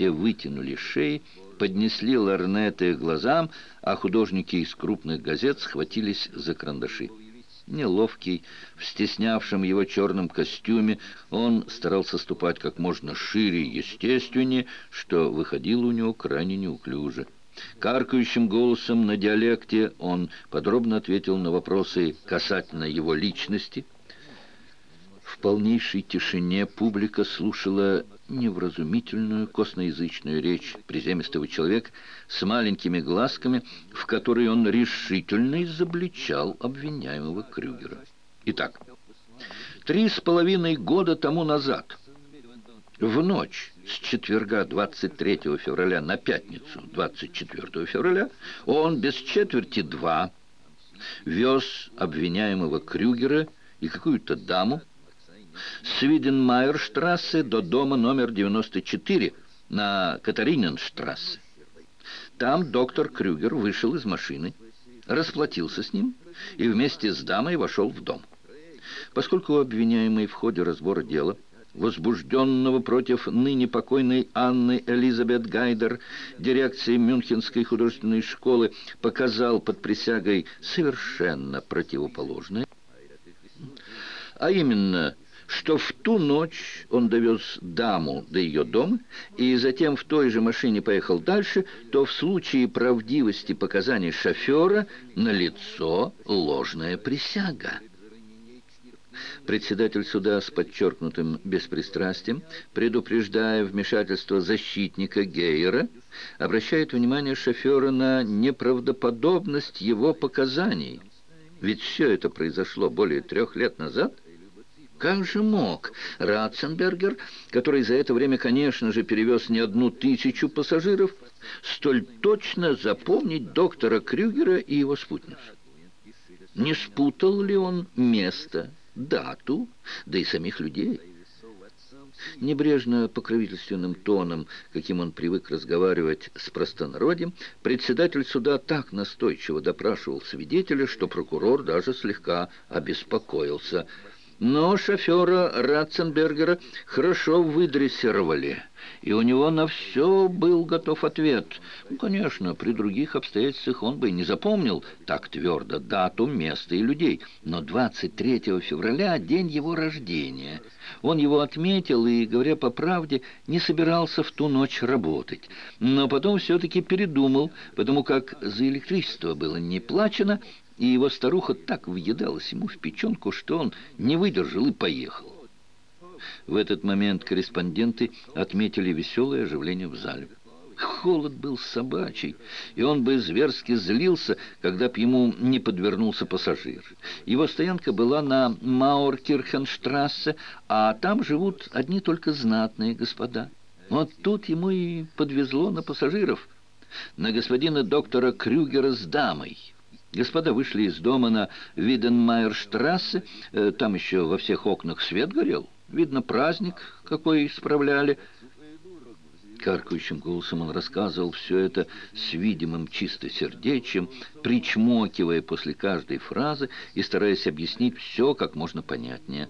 Все вытянули шеи, поднесли ларнеты к глазам, а художники из крупных газет схватились за карандаши. Неловкий, в стеснявшем его черном костюме, он старался ступать как можно шире и естественнее, что выходило у него крайне неуклюже. Каркающим голосом на диалекте он подробно ответил на вопросы касательно его личности. Полнейшей тишине публика слушала невразумительную косноязычную речь приземистого человека с маленькими глазками, в которые он решительно изобличал обвиняемого Крюгера. Итак, три с половиной года тому назад, в ночь с четверга 23 февраля на пятницу 24 февраля, он без четверти два вез обвиняемого Крюгера и какую-то даму с Виденмайерштрассе до дома номер 94 на Катариненштрассе. Там доктор Крюгер вышел из машины, расплатился с ним и вместе с дамой вошел в дом. Поскольку обвиняемый в ходе разбора дела, возбужденного против ныне покойной Анны Элизабет Гайдер, дирекции Мюнхенской художественной школы, показал под присягой совершенно противоположное, а именно – что в ту ночь он довез даму до ее дома и затем в той же машине поехал дальше, то в случае правдивости показаний шофера на лицо ложная присяга. Председатель суда с подчеркнутым беспристрастием, предупреждая вмешательство защитника Гейера, обращает внимание шофера на неправдоподобность его показаний. Ведь все это произошло более трех лет назад – как же мог Ратценбергер, который за это время, конечно же, перевез не одну тысячу пассажиров, столь точно запомнить доктора Крюгера и его спутницу? Не спутал ли он место, дату, да и самих людей? Небрежно покровительственным тоном, каким он привык разговаривать с простонародьем, председатель суда так настойчиво допрашивал свидетеля, что прокурор даже слегка обеспокоился – но шофера Ратценбергера хорошо выдрессировали, и у него на все был готов ответ. Ну, конечно, при других обстоятельствах он бы и не запомнил так твердо дату, место и людей. Но 23 февраля — день его рождения. Он его отметил и, говоря по правде, не собирался в ту ночь работать. Но потом все-таки передумал, потому как за электричество было не плачено, и его старуха так въедалась ему в печенку, что он не выдержал и поехал. В этот момент корреспонденты отметили веселое оживление в зале. Холод был собачий, и он бы зверски злился, когда б ему не подвернулся пассажир. Его стоянка была на Мауркирхенштрассе, а там живут одни только знатные господа. Вот тут ему и подвезло на пассажиров, на господина доктора Крюгера с дамой. Господа вышли из дома на Виденмайерштрассе, э, там еще во всех окнах свет горел. Видно, праздник какой справляли. Каркающим голосом он рассказывал все это с видимым чистосердечием, причмокивая после каждой фразы и стараясь объяснить все как можно понятнее.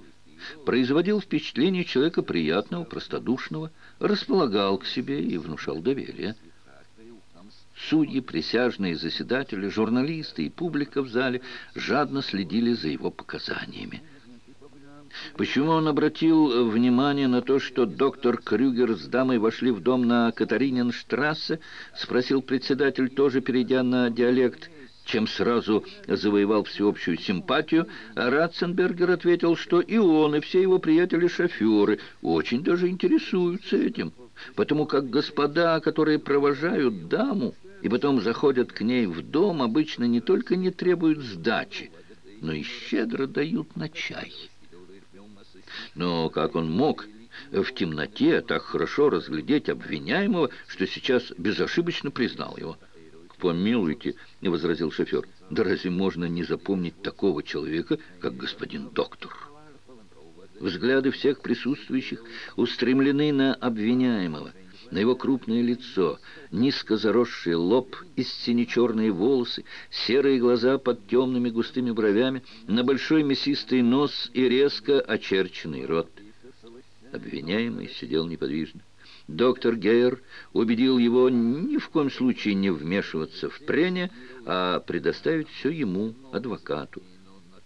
Производил впечатление человека приятного, простодушного, располагал к себе и внушал доверие. Судьи, присяжные заседатели, журналисты и публика в зале жадно следили за его показаниями. Почему он обратил внимание на то, что доктор Крюгер с дамой вошли в дом на Катариненштрассе, спросил председатель, тоже перейдя на диалект, чем сразу завоевал всеобщую симпатию, а Ратценбергер ответил, что и он, и все его приятели-шоферы очень даже интересуются этим, потому как господа, которые провожают даму, и потом заходят к ней в дом, обычно не только не требуют сдачи, но и щедро дают на чай. Но как он мог в темноте так хорошо разглядеть обвиняемого, что сейчас безошибочно признал его? «Помилуйте», — возразил шофер, — «да разве можно не запомнить такого человека, как господин доктор?» Взгляды всех присутствующих устремлены на обвиняемого на его крупное лицо, низко заросший лоб и сине-черные волосы, серые глаза под темными густыми бровями, на большой мясистый нос и резко очерченный рот. Обвиняемый сидел неподвижно. Доктор Гейер убедил его ни в коем случае не вмешиваться в прение, а предоставить все ему, адвокату.